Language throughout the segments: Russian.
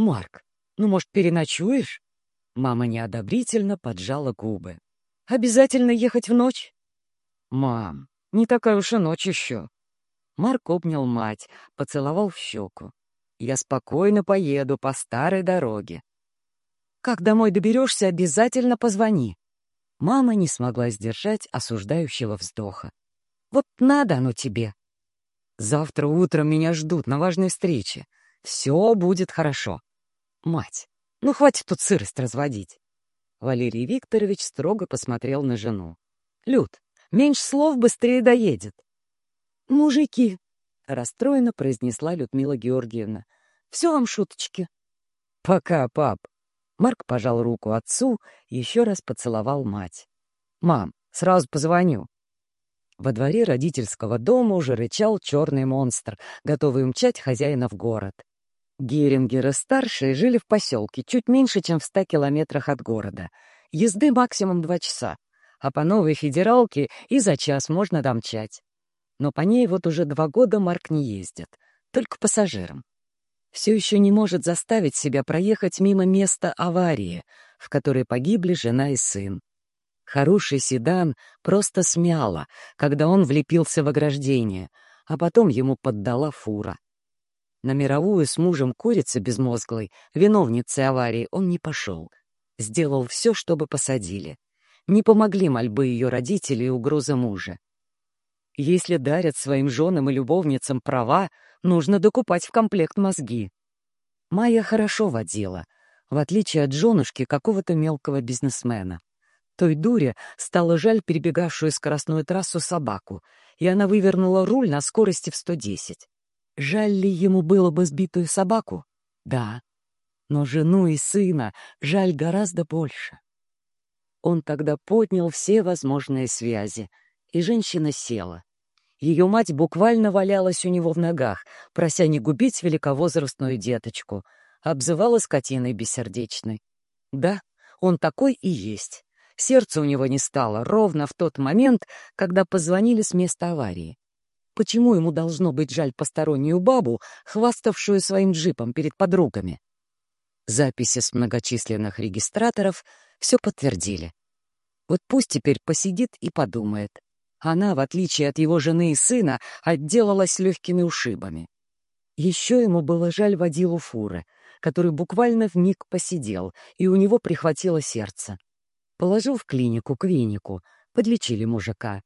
«Марк, ну, может, переночуешь?» Мама неодобрительно поджала губы. «Обязательно ехать в ночь?» «Мам, не такая уж и ночь еще». Марк обнял мать, поцеловал в щеку. «Я спокойно поеду по старой дороге. Как домой доберешься, обязательно позвони». Мама не смогла сдержать осуждающего вздоха. «Вот надо оно тебе. Завтра утром меня ждут на важной встрече. Все будет хорошо. Мать, ну хватит тут сырость разводить». Валерий Викторович строго посмотрел на жену. «Люд, меньше слов быстрее доедет». «Мужики», — расстроенно произнесла Людмила Георгиевна, — «все вам шуточки». «Пока, пап», Марк пожал руку отцу и еще раз поцеловал мать. «Мам, сразу позвоню». Во дворе родительского дома уже рычал черный монстр, готовый умчать хозяина в город. Герингеры-старшие жили в поселке, чуть меньше, чем в ста километрах от города. Езды максимум два часа, а по новой федералке и за час можно домчать. Но по ней вот уже два года Марк не ездит, только пассажирам все еще не может заставить себя проехать мимо места аварии, в которой погибли жена и сын. Хороший седан просто смяло, когда он влепился в ограждение, а потом ему поддала фура. На мировую с мужем курицы безмозглой, виновницей аварии, он не пошел. Сделал все, чтобы посадили. Не помогли мольбы ее родителей и угроза мужа. Если дарят своим женам и любовницам права, нужно докупать в комплект мозги. Майя хорошо водила, в отличие от женушки какого-то мелкого бизнесмена. Той дуре стало жаль перебегавшую скоростную трассу собаку, и она вывернула руль на скорости в 110. Жаль ли ему было бы сбитую собаку? Да. Но жену и сына жаль гораздо больше. Он тогда поднял все возможные связи, и женщина села. Ее мать буквально валялась у него в ногах, прося не губить великовозрастную деточку, обзывала скотиной бессердечной. Да, он такой и есть. Сердце у него не стало ровно в тот момент, когда позвонили с места аварии. Почему ему должно быть жаль постороннюю бабу, хваставшую своим джипом перед подругами? Записи с многочисленных регистраторов все подтвердили. Вот пусть теперь посидит и подумает — она, в отличие от его жены и сына, отделалась легкими ушибами. Еще ему было жаль водилу фуры, который буквально в миг посидел, и у него прихватило сердце. Положил в клинику к венику, подлечили мужика.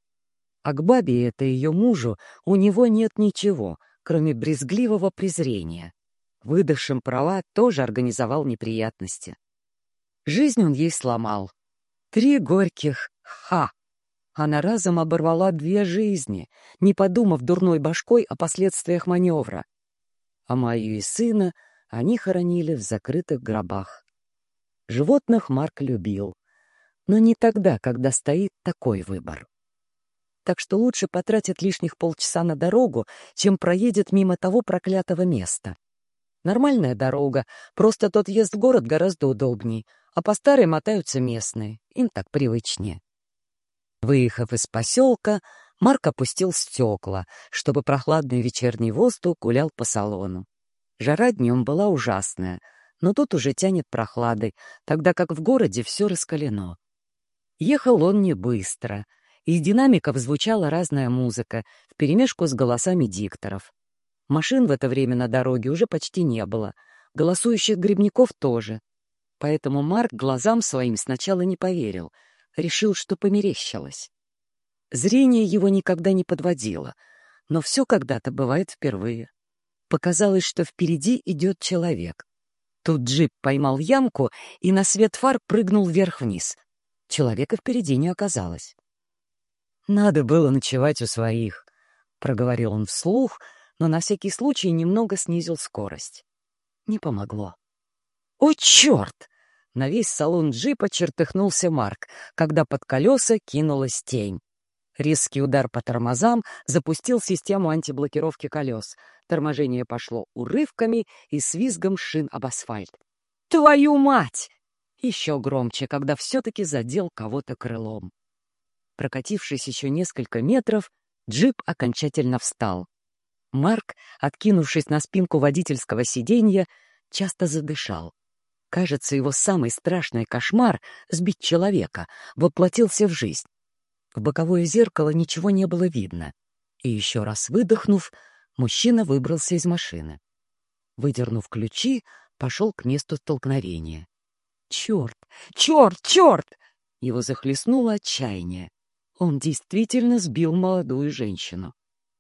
А к бабе это ее мужу у него нет ничего, кроме брезгливого презрения. Выдавшим права тоже организовал неприятности. Жизнь он ей сломал. Три горьких «ха» Она разом оборвала две жизни, не подумав дурной башкой о последствиях маневра. А мою и сына они хоронили в закрытых гробах. Животных Марк любил, но не тогда, когда стоит такой выбор. Так что лучше потратит лишних полчаса на дорогу, чем проедет мимо того проклятого места. Нормальная дорога, просто тот въезд в город гораздо удобней, а по старой мотаются местные, им так привычнее. Выехав из поселка, Марк опустил стекла, чтобы прохладный вечерний воздух гулял по салону. Жара днем была ужасная, но тут уже тянет прохладой, тогда как в городе все раскалено. Ехал он не быстро. Из динамиков звучала разная музыка, вперемешку с голосами дикторов. Машин в это время на дороге уже почти не было, голосующих грибников тоже. Поэтому Марк глазам своим сначала не поверил — решил, что померещилось. Зрение его никогда не подводило, но все когда-то бывает впервые. Показалось, что впереди идет человек. Тут джип поймал ямку и на свет фар прыгнул вверх-вниз. Человека впереди не оказалось. «Надо было ночевать у своих», — проговорил он вслух, но на всякий случай немного снизил скорость. Не помогло. «О, черт!» На весь салон джипа чертыхнулся Марк, когда под колеса кинулась тень. Резкий удар по тормозам запустил систему антиблокировки колес. Торможение пошло урывками и с визгом шин об асфальт. «Твою мать!» Еще громче, когда все-таки задел кого-то крылом. Прокатившись еще несколько метров, джип окончательно встал. Марк, откинувшись на спинку водительского сиденья, часто задышал. Кажется, его самый страшный кошмар — сбить человека — воплотился в жизнь. В боковое зеркало ничего не было видно. И еще раз выдохнув, мужчина выбрался из машины. Выдернув ключи, пошел к месту столкновения. «Черт! Черт! Черт!» Его захлестнуло отчаяние. Он действительно сбил молодую женщину.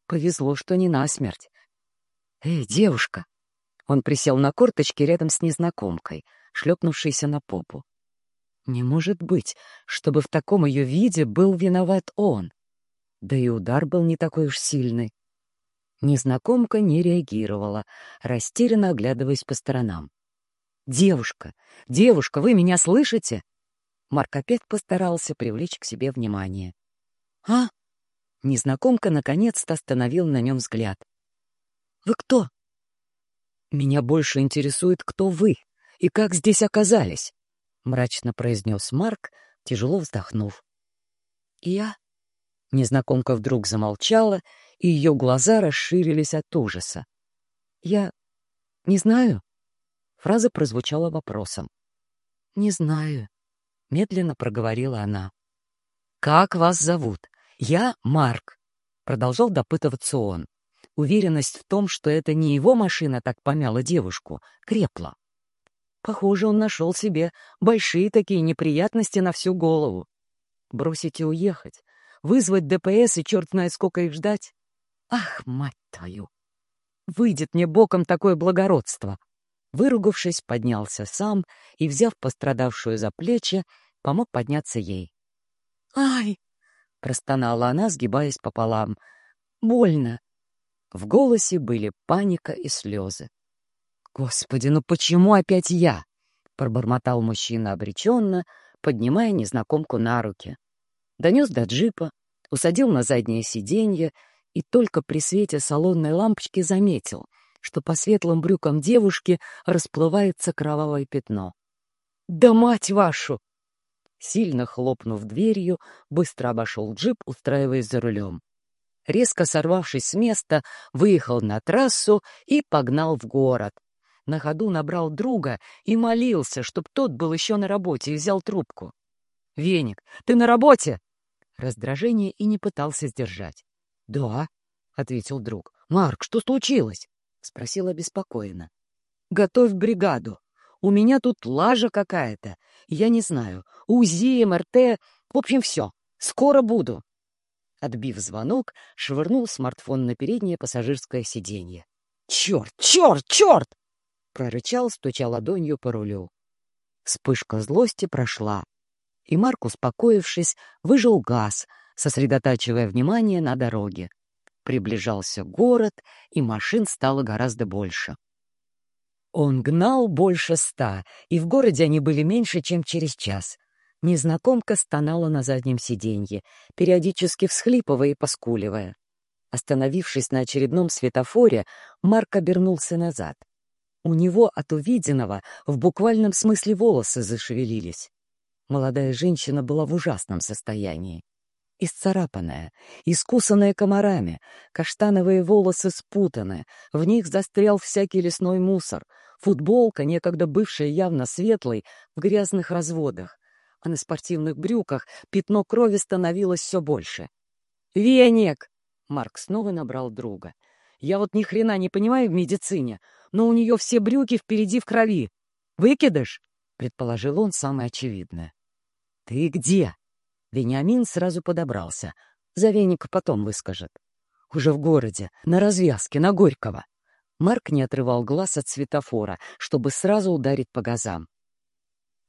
Повезло, что не насмерть. «Эй, девушка!» Он присел на корточки рядом с незнакомкой, шлепнувшейся на попу. Не может быть, чтобы в таком ее виде был виноват он. Да и удар был не такой уж сильный. Незнакомка не реагировала, растерянно оглядываясь по сторонам. «Девушка! Девушка, вы меня слышите?» Марк опять постарался привлечь к себе внимание. «А?» Незнакомка наконец-то остановил на нем взгляд. «Вы кто?» «Меня больше интересует, кто вы и как здесь оказались», — мрачно произнес Марк, тяжело вздохнув. «Я?» Незнакомка вдруг замолчала, и ее глаза расширились от ужаса. «Я не знаю». Фраза прозвучала вопросом. «Не знаю», — медленно проговорила она. «Как вас зовут?» «Я Марк», — продолжал допытываться он. Уверенность в том, что это не его машина так помяла девушку, крепла. Похоже, он нашел себе большие такие неприятности на всю голову. Бросить и уехать, вызвать ДПС и черт знает сколько их ждать. Ах, мать твою! Выйдет мне боком такое благородство. Выругавшись, поднялся сам и, взяв пострадавшую за плечи, помог подняться ей. «Ай!» — простонала она, сгибаясь пополам. «Больно!» В голосе были паника и слезы. «Господи, ну почему опять я?» — пробормотал мужчина обреченно, поднимая незнакомку на руки. Донес до джипа, усадил на заднее сиденье и только при свете салонной лампочки заметил, что по светлым брюкам девушки расплывается кровавое пятно. «Да мать вашу!» Сильно хлопнув дверью, быстро обошел джип, устраиваясь за рулем. Резко сорвавшись с места, выехал на трассу и погнал в город. На ходу набрал друга и молился, чтоб тот был еще на работе и взял трубку. «Веник, ты на работе?» Раздражение и не пытался сдержать. «Да», — ответил друг. «Марк, что случилось?» — спросил обеспокоенно. «Готовь бригаду. У меня тут лажа какая-то. Я не знаю. УЗИ, МРТ. В общем, все. Скоро буду». Отбив звонок, швырнул смартфон на переднее пассажирское сиденье. «Черт! Черт! Черт!» — прорычал, стуча ладонью по рулю. Вспышка злости прошла, и Марк, успокоившись, выжил газ, сосредотачивая внимание на дороге. Приближался город, и машин стало гораздо больше. Он гнал больше ста, и в городе они были меньше, чем через час. Незнакомка стонала на заднем сиденье, периодически всхлипывая и поскуливая. Остановившись на очередном светофоре, Марк обернулся назад. У него от увиденного в буквальном смысле волосы зашевелились. Молодая женщина была в ужасном состоянии. Исцарапанная, искусанная комарами, каштановые волосы спутаны, в них застрял всякий лесной мусор, футболка, некогда бывшая явно светлой, в грязных разводах, а на спортивных брюках пятно крови становилось все больше. «Веник!» — Марк снова набрал друга. «Я вот ни хрена не понимаю в медицине, но у нее все брюки впереди в крови. Выкидыш?» — предположил он самое очевидное. «Ты где?» Вениамин сразу подобрался. За веник потом выскажет. «Уже в городе, на развязке, на Горького». Марк не отрывал глаз от светофора, чтобы сразу ударить по газам.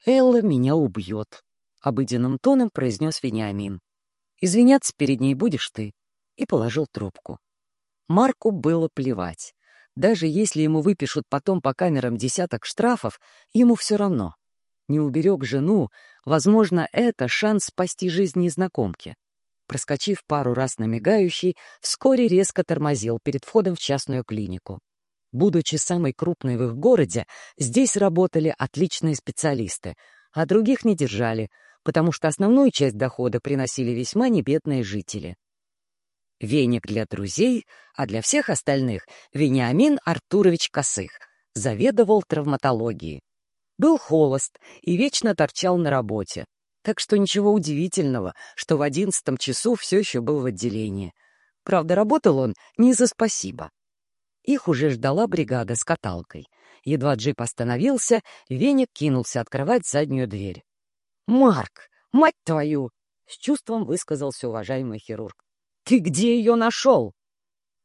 «Элла меня убьет», — обыденным тоном произнес Вениамин. «Извиняться перед ней будешь ты», — и положил трубку. Марку было плевать. Даже если ему выпишут потом по камерам десяток штрафов, ему все равно. Не уберег жену, возможно, это шанс спасти жизнь незнакомки. Проскочив пару раз на мигающий, вскоре резко тормозил перед входом в частную клинику. Будучи самой крупной в их городе, здесь работали отличные специалисты, а других не держали, потому что основную часть дохода приносили весьма небедные жители. Веник для друзей, а для всех остальных — Вениамин Артурович Косых, заведовал травматологией. Был холост и вечно торчал на работе, так что ничего удивительного, что в одиннадцатом часу все еще был в отделении. Правда, работал он не за спасибо. Их уже ждала бригада с каталкой. Едва джип остановился, Веник кинулся открывать заднюю дверь. «Марк, мать твою!» — с чувством высказался уважаемый хирург. «Ты где ее нашел?»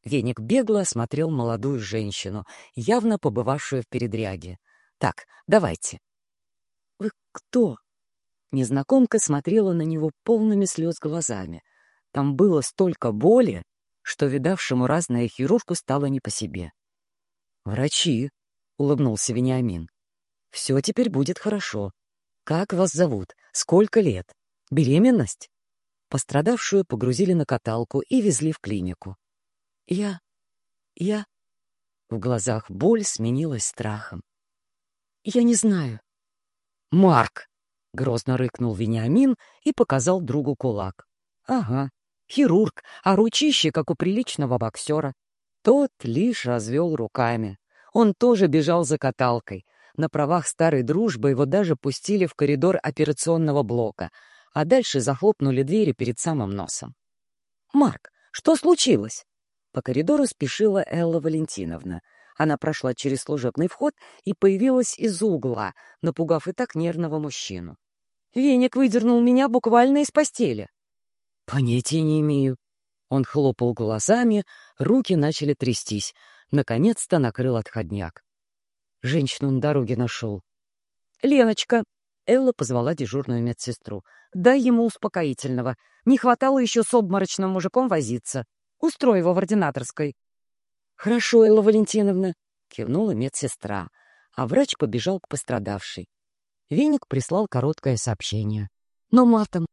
Веник бегло осмотрел молодую женщину, явно побывавшую в передряге. «Так, давайте». «Вы кто?» Незнакомка смотрела на него полными слез глазами. Там было столько боли, что видавшему разное хирургу стало не по себе. «Врачи», — улыбнулся Вениамин. «Все теперь будет хорошо. Как вас зовут? Сколько лет? Беременность?» Пострадавшую погрузили на каталку и везли в клинику. «Я... я...» В глазах боль сменилась страхом. «Я не знаю». «Марк!» — грозно рыкнул Вениамин и показал другу кулак. «Ага, хирург, а ручище, как у приличного боксера». Тот лишь развел руками. Он тоже бежал за каталкой. На правах старой дружбы его даже пустили в коридор операционного блока, а дальше захлопнули двери перед самым носом. «Марк, что случилось?» По коридору спешила Элла Валентиновна. Она прошла через служебный вход и появилась из угла, напугав и так нервного мужчину. «Веник выдернул меня буквально из постели». «Понятия не имею». Он хлопал глазами, руки начали трястись. Наконец-то накрыл отходняк. Женщину на дороге нашел. «Леночка!» — Элла позвала дежурную медсестру. «Дай ему успокоительного. Не хватало еще с обморочным мужиком возиться. Устрой его в ординаторской». «Хорошо, Элла Валентиновна», — кивнула медсестра, а врач побежал к пострадавшей. Веник прислал короткое сообщение. «Но матом